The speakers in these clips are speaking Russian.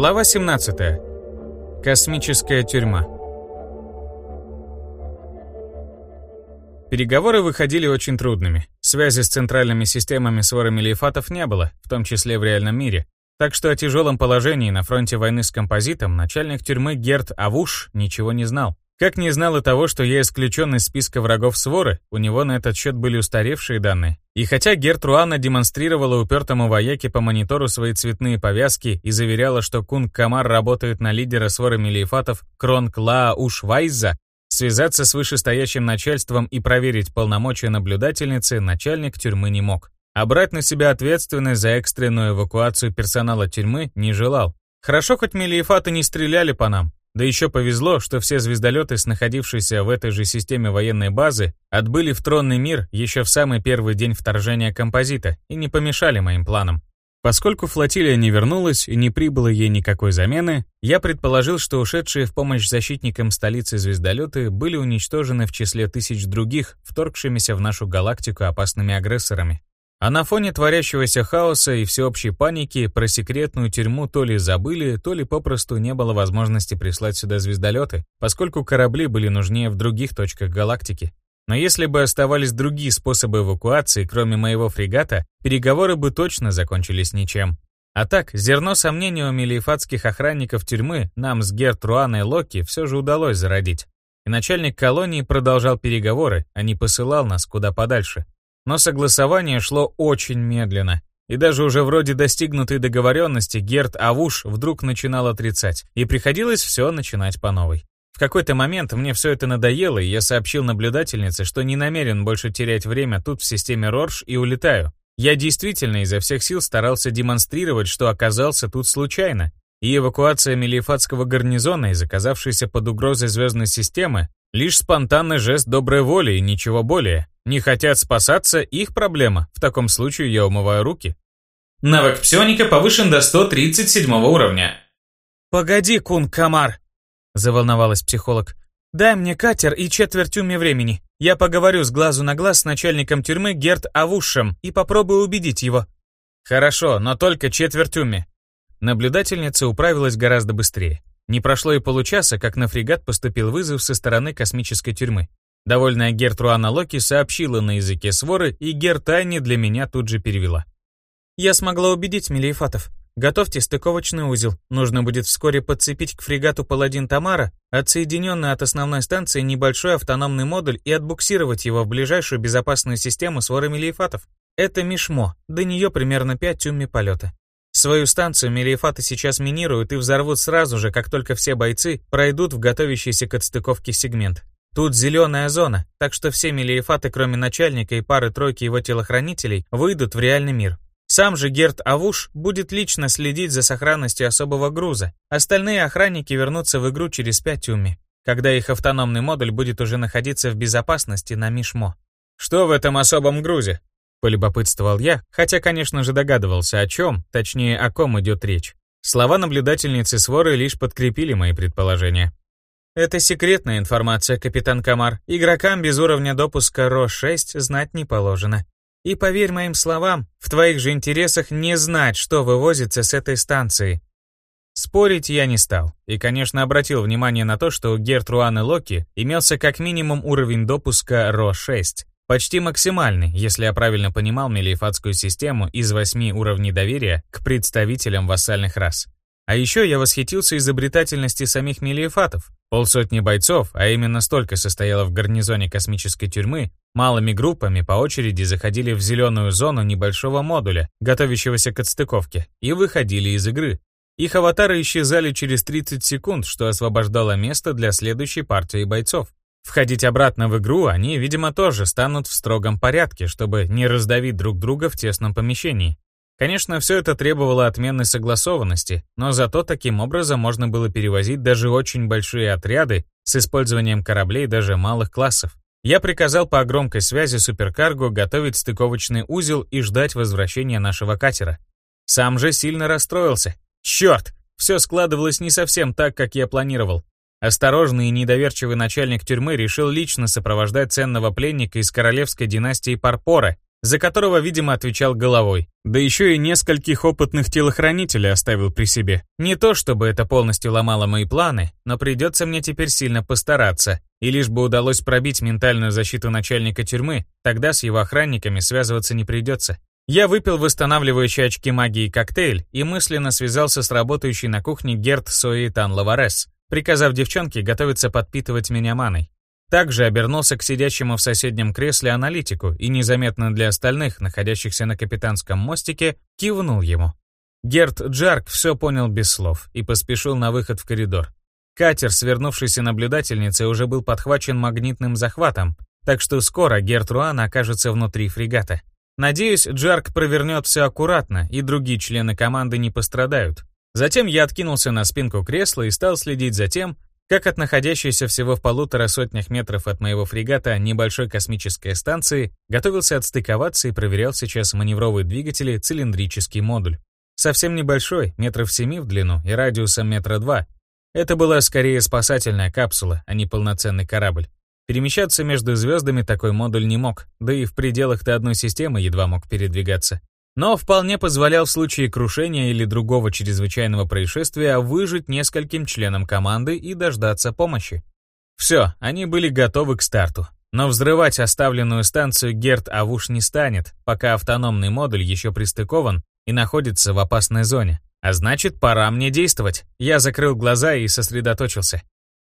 Глава 17. Космическая тюрьма. Переговоры выходили очень трудными. Связи с центральными системами своры Мелиефатов не было, в том числе в реальном мире. Так что о тяжелом положении на фронте войны с композитом начальник тюрьмы Герт Авуш ничего не знал. Как не знал и того, что я исключен из списка врагов своры, у него на этот счет были устаревшие данные. И хотя Гертруана демонстрировала упертому вояке по монитору свои цветные повязки и заверяла, что Кунг Камар работает на лидера своры Мелиефатов Кронг Лаа Ушвайза, связаться с вышестоящим начальством и проверить полномочия наблюдательницы начальник тюрьмы не мог. А брать на себя ответственность за экстренную эвакуацию персонала тюрьмы не желал. Хорошо, хоть Мелиефаты не стреляли по нам, да еще повезло, что все звездолеты, находившиеся в этой же системе военной базы, отбыли в тронный мир еще в самый первый день вторжения композита и не помешали моим планам. Поскольку флотилия не вернулась и не прибыло ей никакой замены, я предположил, что ушедшие в помощь защитникам столицы звездолеты были уничтожены в числе тысяч других, вторгшимися в нашу галактику опасными агрессорами. А на фоне творящегося хаоса и всеобщей паники про секретную тюрьму то ли забыли, то ли попросту не было возможности прислать сюда звездолеты, поскольку корабли были нужнее в других точках галактики. Но если бы оставались другие способы эвакуации, кроме моего фрегата, переговоры бы точно закончились ничем. А так, зерно сомнений у мелиефатских охранников тюрьмы нам с Герт Руаной Локи все же удалось зародить. И начальник колонии продолжал переговоры, а не посылал нас куда подальше. Но согласование шло очень медленно. И даже уже вроде достигнутой договоренности Герт Авуш вдруг начинал отрицать, и приходилось все начинать по новой. В какой-то момент мне все это надоело, и я сообщил наблюдательнице, что не намерен больше терять время тут в системе Рорш и улетаю. Я действительно изо всех сил старался демонстрировать, что оказался тут случайно, и эвакуация Мелиефатского гарнизона из оказавшейся под угрозой звездной системы лишь спонтанный жест доброй воли и ничего более. Не хотят спасаться, их проблема. В таком случае я умываю руки. Навык псионика повышен до 137 уровня. «Погоди, Кун Камар!» – заволновалась психолог. «Дай мне катер и четверть уме времени. Я поговорю с глазу на глаз с начальником тюрьмы Герт Авушем и попробую убедить его». «Хорошо, но только четверть уме». Наблюдательница управилась гораздо быстрее. Не прошло и получаса, как на фрегат поступил вызов со стороны космической тюрьмы. Довольная Гертруана Локи сообщила на языке своры, и Гертайни для меня тут же перевела. «Я смогла убедить Мелиефатов. Готовьте стыковочный узел. Нужно будет вскоре подцепить к фрегату «Паладин Тамара» отсоединенный от основной станции небольшой автономный модуль и отбуксировать его в ближайшую безопасную систему своры Мелиефатов. Это Мишмо, до нее примерно 5 тюмми полета. Свою станцию Мелиефаты сейчас минируют и взорвут сразу же, как только все бойцы пройдут в готовящийся к отстыковке сегмент. Тут зеленая зона, так что все Мелиефаты, кроме начальника и пары-тройки его телохранителей, выйдут в реальный мир. Сам же Герт Авуш будет лично следить за сохранностью особого груза. Остальные охранники вернутся в игру через 5 уми, когда их автономный модуль будет уже находиться в безопасности на Мишмо. Что в этом особом грузе? Полюбопытствовал я, хотя, конечно же, догадывался, о чем, точнее, о ком идет речь. Слова наблюдательницы своры лишь подкрепили мои предположения. Это секретная информация, капитан Камар. Игрокам без уровня допуска РО-6 знать не положено. И поверь моим словам, в твоих же интересах не знать, что вывозится с этой станции. Спорить я не стал, и, конечно, обратил внимание на то, что у Гертруаны Локи имелся как минимум уровень допуска РО-6, почти максимальный, если я правильно понимал мелиефатскую систему из восьми уровней доверия к представителям вассальных рас. А еще я восхитился изобретательности самих мелиефатов. Полсотни бойцов, а именно столько состояло в гарнизоне космической тюрьмы, малыми группами по очереди заходили в зеленую зону небольшого модуля, готовящегося к отстыковке, и выходили из игры. Их аватары исчезали через 30 секунд, что освобождало место для следующей партии бойцов. Входить обратно в игру они, видимо, тоже станут в строгом порядке, чтобы не раздавить друг друга в тесном помещении. Конечно, все это требовало отменной согласованности, но зато таким образом можно было перевозить даже очень большие отряды с использованием кораблей даже малых классов. Я приказал по громкой связи суперкарго готовить стыковочный узел и ждать возвращения нашего катера. Сам же сильно расстроился. Черт, все складывалось не совсем так, как я планировал. Осторожный и недоверчивый начальник тюрьмы решил лично сопровождать ценного пленника из королевской династии Парпора, за которого, видимо, отвечал головой. Да еще и нескольких опытных телохранителей оставил при себе. Не то, чтобы это полностью ломало мои планы, но придется мне теперь сильно постараться. И лишь бы удалось пробить ментальную защиту начальника тюрьмы, тогда с его охранниками связываться не придется. Я выпил восстанавливающие очки магии коктейль и мысленно связался с работающей на кухне Герт Соитан Лаварес, приказав девчонке готовиться подпитывать меня маной. Также обернулся к сидящему в соседнем кресле аналитику и незаметно для остальных, находящихся на капитанском мостике, кивнул ему. Герт Джарк все понял без слов и поспешил на выход в коридор. Катер, свернувшийся наблюдательницей, уже был подхвачен магнитным захватом, так что скоро Герт Руан окажется внутри фрегата. Надеюсь, Джарк провернет все аккуратно, и другие члены команды не пострадают. Затем я откинулся на спинку кресла и стал следить за тем, как от находящейся всего в полутора сотнях метров от моего фрегата небольшой космической станции готовился отстыковаться и проверял сейчас маневровые двигатели цилиндрический модуль. Совсем небольшой, метров семи в длину и радиусом метра два. Это была скорее спасательная капсула, а не полноценный корабль. Перемещаться между звездами такой модуль не мог, да и в пределах-то одной системы едва мог передвигаться. Но вполне позволял в случае крушения или другого чрезвычайного происшествия выжить нескольким членам команды и дождаться помощи. Все, они были готовы к старту. Но взрывать оставленную станцию Герт Авуш не станет, пока автономный модуль еще пристыкован и находится в опасной зоне. А значит, пора мне действовать. Я закрыл глаза и сосредоточился.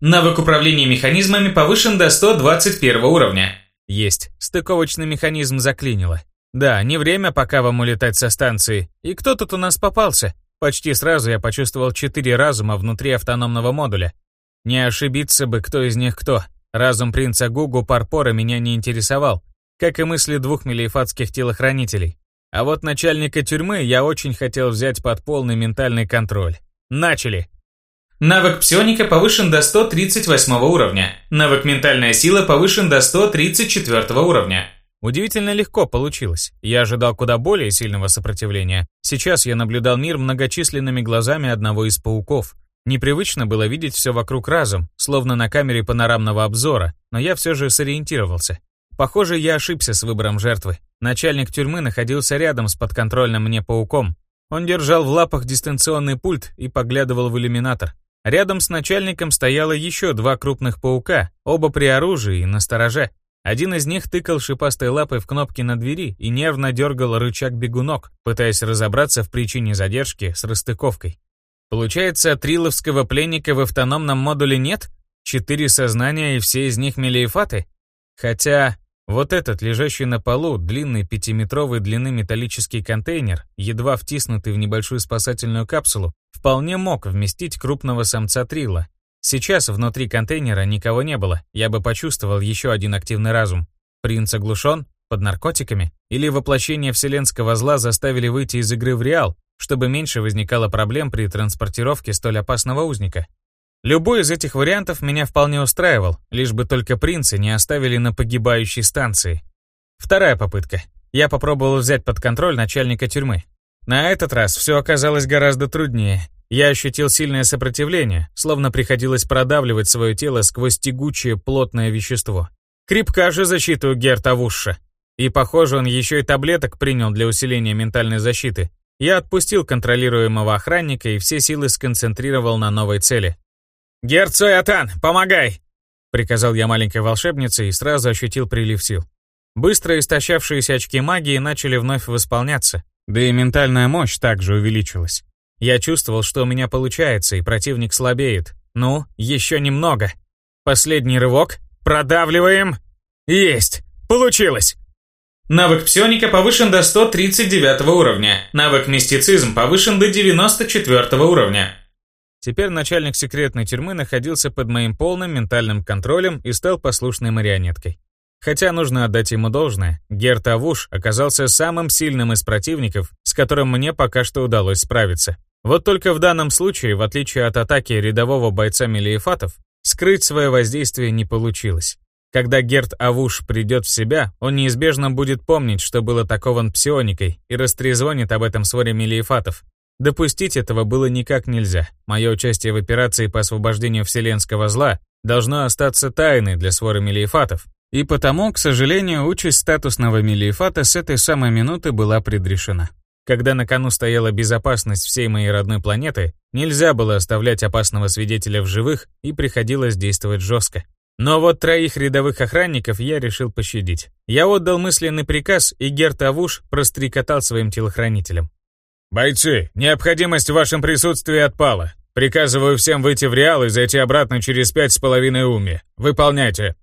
Навык управления механизмами повышен до 121 уровня. Есть. Стыковочный механизм заклинило. Да, не время пока вам улетать со станции. И кто тут у нас попался? Почти сразу я почувствовал четыре разума внутри автономного модуля. Не ошибиться бы, кто из них кто. Разум принца Гугу Парпора меня не интересовал, как и мысли двух мелиефатских телохранителей. А вот начальника тюрьмы я очень хотел взять под полный ментальный контроль. Начали! Навык псионика повышен до 138 уровня. Навык ментальная сила повышен до 134 уровня. Удивительно легко получилось. Я ожидал куда более сильного сопротивления. Сейчас я наблюдал мир многочисленными глазами одного из пауков. Непривычно было видеть все вокруг разом, словно на камере панорамного обзора, но я все же сориентировался. Похоже, я ошибся с выбором жертвы. Начальник тюрьмы находился рядом с подконтрольным мне пауком. Он держал в лапах дистанционный пульт и поглядывал в иллюминатор. Рядом с начальником стояло еще два крупных паука, оба при оружии и на стороже. Один из них тыкал шипастой лапой в кнопки на двери и нервно дергал рычаг бегунок, пытаясь разобраться в причине задержки с расстыковкой. Получается, триловского пленника в автономном модуле нет? Четыре сознания и все из них мелиефаты? Хотя, вот этот, лежащий на полу, длинный пятиметровой длины металлический контейнер, едва втиснутый в небольшую спасательную капсулу, вполне мог вместить крупного самца трила. Сейчас внутри контейнера никого не было, я бы почувствовал еще один активный разум. Принц оглушен? Под наркотиками? Или воплощение вселенского зла заставили выйти из игры в реал, чтобы меньше возникало проблем при транспортировке столь опасного узника? Любой из этих вариантов меня вполне устраивал, лишь бы только принца не оставили на погибающей станции. Вторая попытка. Я попробовал взять под контроль начальника тюрьмы. На этот раз все оказалось гораздо труднее. Я ощутил сильное сопротивление, словно приходилось продавливать свое тело сквозь тягучее плотное вещество. Крепка же защита у Герта Вушша. И похоже, он еще и таблеток принял для усиления ментальной защиты. Я отпустил контролируемого охранника и все силы сконцентрировал на новой цели. «Герд Соятан, помогай!» Приказал я маленькой волшебнице и сразу ощутил прилив сил. Быстро истощавшиеся очки магии начали вновь восполняться, да и ментальная мощь также увеличилась. Я чувствовал, что у меня получается, и противник слабеет. Ну, еще немного. Последний рывок. Продавливаем. Есть! Получилось! Навык псионика повышен до 139 уровня. Навык мистицизм повышен до 94 уровня. Теперь начальник секретной тюрьмы находился под моим полным ментальным контролем и стал послушной марионеткой. Хотя нужно отдать ему должное, Герт Авуш оказался самым сильным из противников, с которым мне пока что удалось справиться. Вот только в данном случае, в отличие от атаки рядового бойца Мелиефатов, скрыть свое воздействие не получилось. Когда Герт Авуш придет в себя, он неизбежно будет помнить, что был атакован псионикой, и растрезвонит об этом своре Мелиефатов, Допустить этого было никак нельзя. Мое участие в операции по освобождению вселенского зла должно остаться тайной для своры мелиефатов. И потому, к сожалению, участь статусного Мелиефата с этой самой минуты была предрешена. Когда на кону стояла безопасность всей моей родной планеты, нельзя было оставлять опасного свидетеля в живых и приходилось действовать жестко. Но вот троих рядовых охранников я решил пощадить. Я отдал мысленный приказ, и Герт Авуш прострекотал своим телохранителям. «Бойцы, необходимость в вашем присутствии отпала. Приказываю всем выйти в Реал и зайти обратно через пять с половиной уми. Выполняйте!»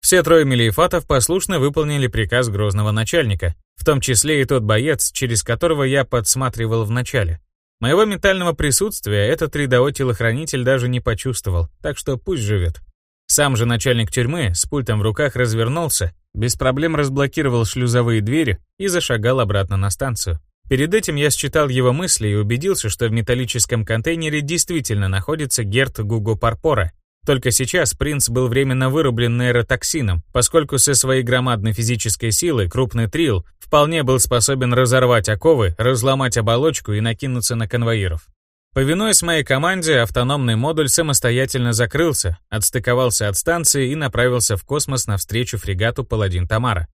Все трое мелиефатов послушно выполнили приказ грозного начальника, в том числе и тот боец, через которого я подсматривал в начале. Моего ментального присутствия этот рядовой телохранитель даже не почувствовал, так что пусть живет. Сам же начальник тюрьмы с пультом в руках развернулся, без проблем разблокировал шлюзовые двери и зашагал обратно на станцию. Перед этим я считал его мысли и убедился, что в металлическом контейнере действительно находится Герт Гуго Парпора, только сейчас принц был временно вырублен нейротоксином, поскольку со своей громадной физической силой крупный трил вполне был способен разорвать оковы, разломать оболочку и накинуться на конвоиров. Повинуясь моей команде, автономный модуль самостоятельно закрылся, отстыковался от станции и направился в космос навстречу фрегату «Паладин Тамара».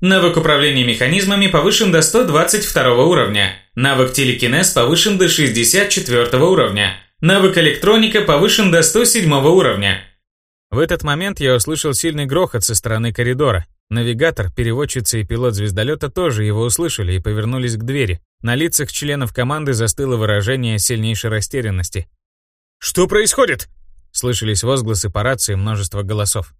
Навык управления механизмами повышен до 122 уровня. Навык телекинез повышен до 64 уровня. Навык электроника повышен до 107 уровня. В этот момент я услышал сильный грохот со стороны коридора. Навигатор, переводчица и пилот звездолета тоже его услышали и повернулись к двери. На лицах членов команды застыло выражение сильнейшей растерянности. «Что происходит?» Слышались возгласы по рации множество голосов.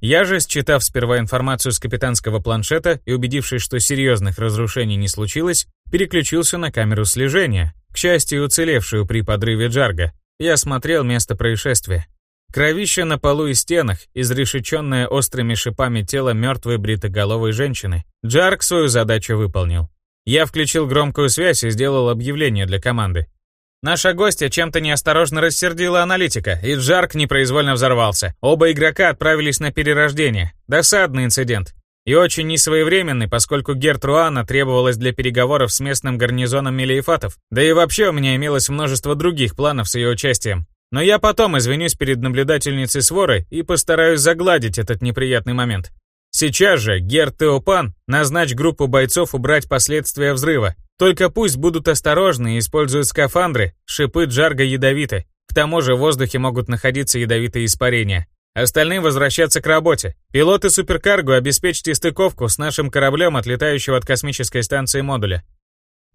Я же, считав сперва информацию с капитанского планшета и убедившись, что серьезных разрушений не случилось, переключился на камеру слежения, к счастью, уцелевшую при подрыве Джарга, я осмотрел место происшествия. Кровище на полу и стенах, изрешеченное острыми шипами тело мертвой бритоголовой женщины. Джарг свою задачу выполнил. Я включил громкую связь и сделал объявление для команды. Наша гостья чем-то неосторожно рассердила аналитика, и Джарк непроизвольно взорвался. Оба игрока отправились на перерождение. Досадный инцидент. И очень несвоевременный, поскольку Гертруана требовалась для переговоров с местным гарнизоном Мелиефатов. Да и вообще у меня имелось множество других планов с ее участием. Но я потом извинюсь перед наблюдательницей своры и постараюсь загладить этот неприятный момент. Сейчас же, Герт Теопан, назначь группу бойцов убрать последствия взрыва. Только пусть будут осторожны и используют скафандры, шипы джарга ядовиты. К тому же в воздухе могут находиться ядовитые испарения. Остальным возвращаться к работе. Пилоты суперкарго обеспечьте стыковку с нашим кораблем, отлетающего от космической станции модуля.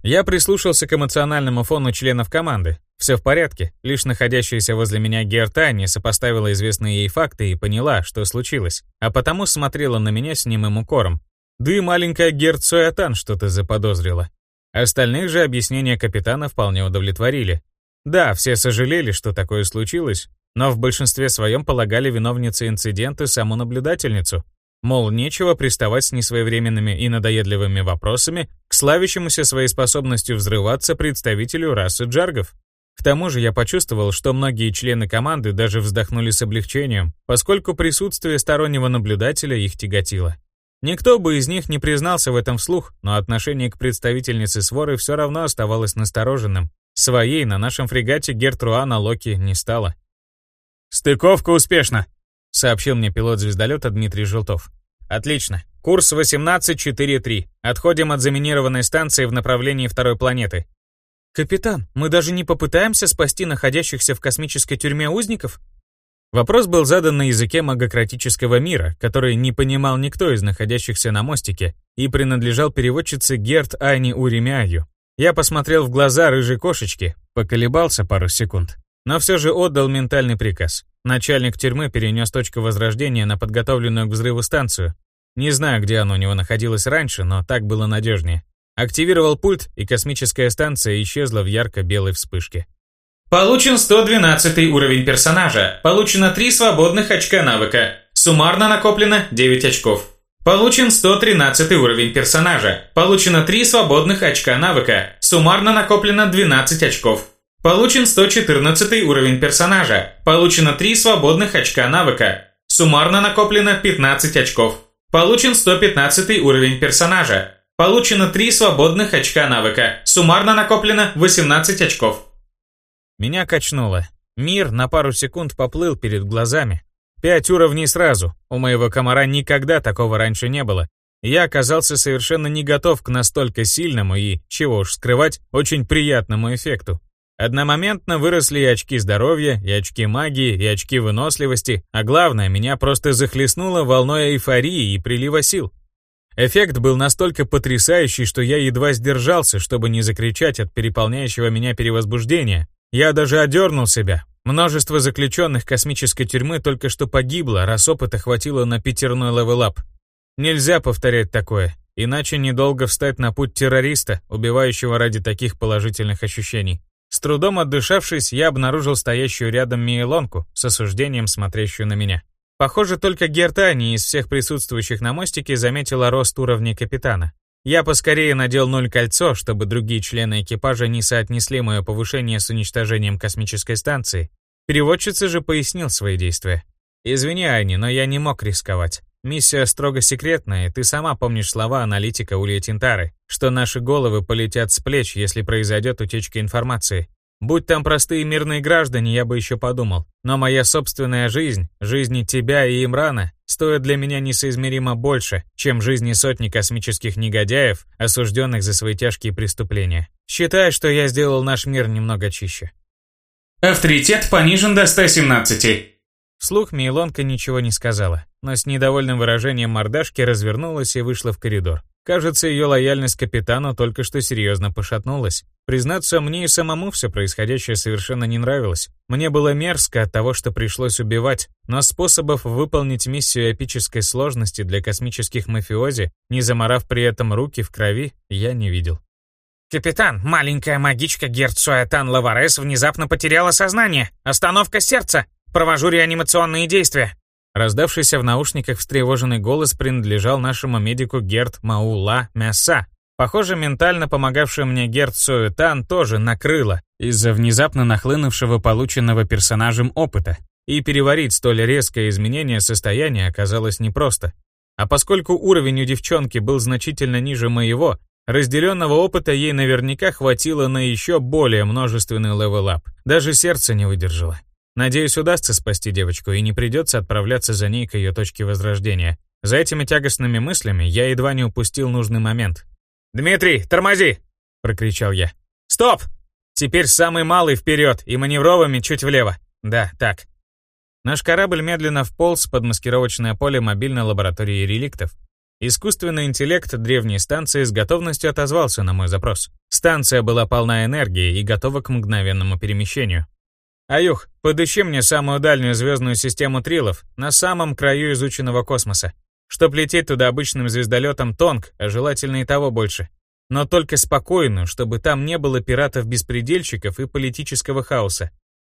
Я прислушался к эмоциональному фону членов команды. Все в порядке, лишь находящаяся возле меня Гертани сопоставила известные ей факты и поняла, что случилось, а потому смотрела на меня с немым укором. Да и маленькая Герт Соятан что-то заподозрила. Остальных же объяснения капитана вполне удовлетворили. Да, все сожалели, что такое случилось, но в большинстве своем полагали виновницей инцидента саму наблюдательницу. Мол, нечего приставать с несвоевременными и надоедливыми вопросами к славящемуся своей способностью взрываться представителю расы джаргов. К тому же я почувствовал, что многие члены команды даже вздохнули с облегчением, поскольку присутствие стороннего наблюдателя их тяготило. Никто бы из них не признался в этом вслух, но отношение к представительнице своры все равно оставалось настороженным. Своей на нашем фрегате Гертруана Локи не стало. «Стыковка успешна», — сообщил мне пилот звездолета Дмитрий Желтов. «Отлично. Курс 18.4.3. Отходим от заминированной станции в направлении второй планеты». «Капитан, мы даже не попытаемся спасти находящихся в космической тюрьме узников?» Вопрос был задан на языке магократического мира, который не понимал никто из находящихся на мостике и принадлежал переводчице Герт Айни Уремяю. Я посмотрел в глаза рыжей кошечки, поколебался пару секунд но все же отдал ментальный приказ. Начальник тюрьмы перенес точку возрождения на подготовленную к взрыву станцию. Не знаю, где оно у него находилось раньше, но так было надежнее. Активировал пульт, и космическая станция исчезла в ярко-белой вспышке. Получен 112 уровень персонажа. Получено 3 свободных очка навыка. Суммарно накоплено 9 очков. Получен 113 уровень персонажа. Получено 3 свободных очка навыка. Суммарно накоплено 12 очков. Получен 114 уровень персонажа. Получено 3 свободных очка навыка. Суммарно накоплено 15 очков. Получен 115 уровень персонажа. Получено 3 свободных очка навыка. Суммарно накоплено 18 очков. Меня качнуло. Мир на пару секунд поплыл перед глазами. Пять уровней сразу. У моего комара никогда такого раньше не было. Я оказался совершенно не готов к настолько сильному и, чего уж скрывать, очень приятному эффекту. Одномоментно выросли и очки здоровья, и очки магии, и очки выносливости, а главное, меня просто захлестнуло волной эйфории и прилива сил. Эффект был настолько потрясающий, что я едва сдержался, чтобы не закричать от переполняющего меня перевозбуждения. Я даже одернул себя. Множество заключенных космической тюрьмы только что погибло, раз опыта хватило на пятерной level up. Нельзя повторять такое, иначе недолго встать на путь террориста, убивающего ради таких положительных ощущений. С трудом отдышавшись, я обнаружил стоящую рядом Мейлонку с осуждением смотрящую на меня. Похоже, только Гертани из всех присутствующих на мостике заметила рост уровня капитана. Я поскорее надел ноль кольцо, чтобы другие члены экипажа не соотнесли мое повышение с уничтожением космической станции. Переводчица же пояснил свои действия. «Извини, Айни, но я не мог рисковать. Миссия строго секретная, ты сама помнишь слова аналитика Улья Тинтары, что наши головы полетят с плеч, если произойдет утечка информации. Будь там простые мирные граждане, я бы еще подумал. Но моя собственная жизнь, жизни тебя и Имрана, стоит для меня несоизмеримо больше, чем жизни сотни космических негодяев, осужденных за свои тяжкие преступления. Считаю, что я сделал наш мир немного чище. Авторитет понижен до 117. Вслух Мейлонка ничего не сказала, но с недовольным выражением мордашки развернулась и вышла в коридор. Кажется, ее лояльность капитану только что серьезно пошатнулась. Признаться, мне и самому все происходящее совершенно не нравилось. Мне было мерзко от того, что пришлось убивать, но способов выполнить миссию эпической сложности для космических мафиози, не заморав при этом руки в крови, я не видел. «Капитан, маленькая магичка Герцуэтан Лаварес внезапно потеряла сознание. Остановка сердца!» Провожу реанимационные действия». Раздавшийся в наушниках встревоженный голос принадлежал нашему медику Герт Маула Мяса. Похоже, ментально помогавший мне Герт Суэтан тоже накрыло из-за внезапно нахлынувшего полученного персонажем опыта. И переварить столь резкое изменение состояния оказалось непросто. А поскольку уровень у девчонки был значительно ниже моего, разделенного опыта ей наверняка хватило на еще более множественный level up. Даже сердце не выдержало. Надеюсь, удастся спасти девочку и не придется отправляться за ней к ее точке возрождения. За этими тягостными мыслями я едва не упустил нужный момент. «Дмитрий, тормози!» — прокричал я. «Стоп! Теперь самый малый вперед и маневровыми чуть влево. Да, так». Наш корабль медленно вполз под маскировочное поле мобильной лаборатории реликтов. Искусственный интеллект древней станции с готовностью отозвался на мой запрос. Станция была полна энергии и готова к мгновенному перемещению. «Аюх, подыщи мне самую дальнюю звездную систему Трилов на самом краю изученного космоса. Чтоб лететь туда обычным звездолетом Тонг, а желательно и того больше. Но только спокойную, чтобы там не было пиратов-беспредельщиков и политического хаоса.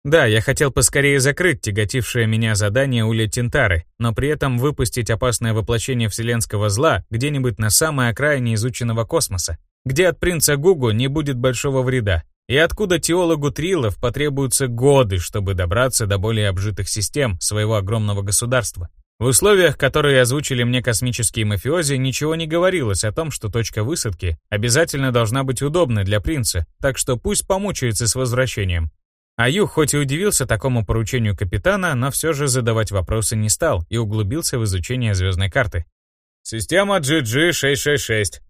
Да, я хотел поскорее закрыть тяготившее меня задание Уля Тинтары, но при этом выпустить опасное воплощение вселенского зла где-нибудь на самой окраине изученного космоса, где от принца Гугу не будет большого вреда, и откуда теологу Трилов потребуются годы, чтобы добраться до более обжитых систем своего огромного государства. В условиях, которые озвучили мне космические мафиози, ничего не говорилось о том, что точка высадки обязательно должна быть удобной для принца, так что пусть помучается с возвращением. Аю хоть и удивился такому поручению капитана, но все же задавать вопросы не стал и углубился в изучение звездной карты. «Система GG666.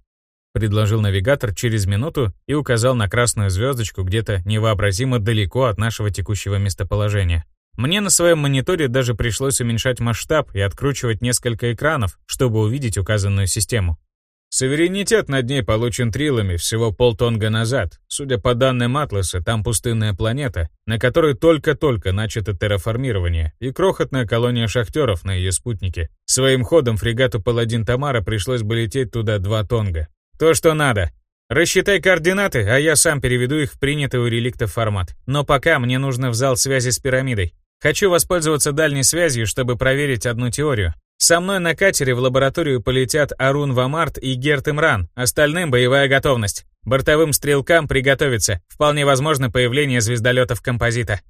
Предложил навигатор через минуту и указал на красную звездочку где-то невообразимо далеко от нашего текущего местоположения. Мне на своем мониторе даже пришлось уменьшать масштаб и откручивать несколько экранов, чтобы увидеть указанную систему. Суверенитет над ней получен трилами всего полтонга назад. Судя по данным Атласа, там пустынная планета, на которой только-только начато терраформирование, и крохотная колония шахтеров на ее спутнике. Своим ходом фрегату «Паладин Тамара» пришлось бы лететь туда два тонга. То, что надо. Рассчитай координаты, а я сам переведу их в принятый у реликтов формат. Но пока мне нужно в зал связи с пирамидой. Хочу воспользоваться дальней связью, чтобы проверить одну теорию. Со мной на катере в лабораторию полетят Арун Вамарт и Герт Имран, остальным боевая готовность. Бортовым стрелкам приготовиться, вполне возможно появление звездолетов композита.